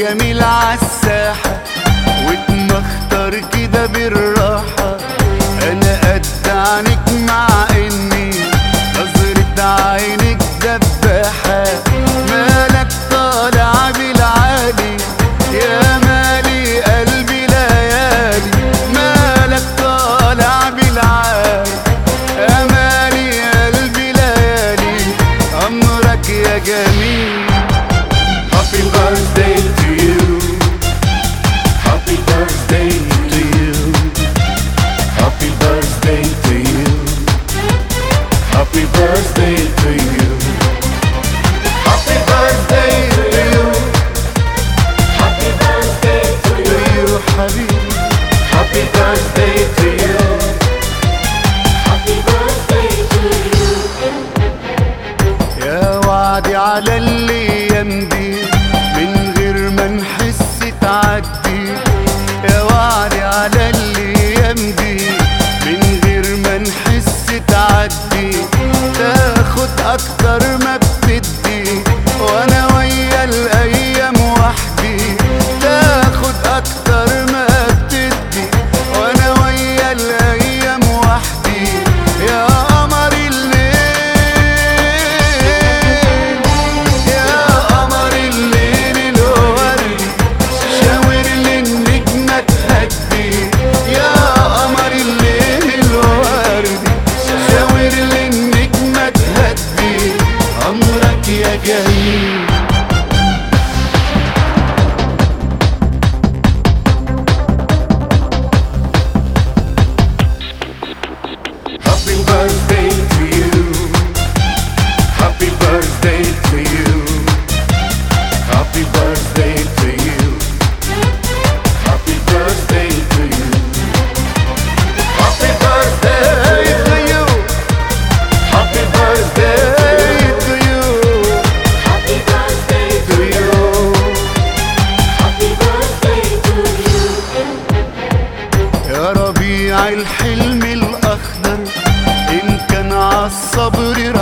جميل عالساحة واتمختر كده بالراحة Happy birthday to you. Happy birthday to you. Happy birthday to you, حبيبي. Happy birthday to you. Happy birthday to you. يا وعدي على الأيام دي من غير ما نحس تعدي يا وعدي على 愿意。Put it on.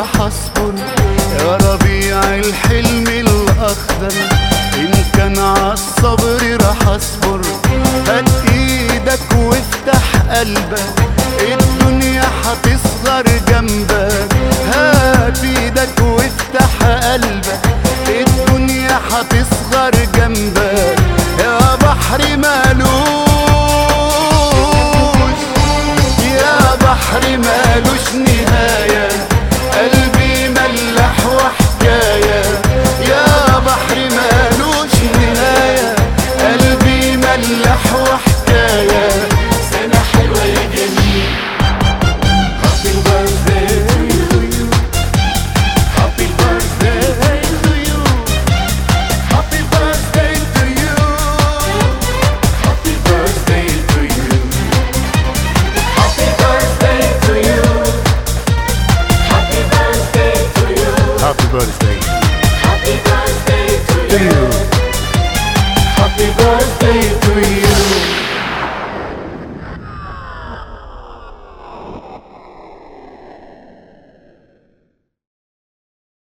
birthday. Happy birthday to, you. you. Happy birthday to you.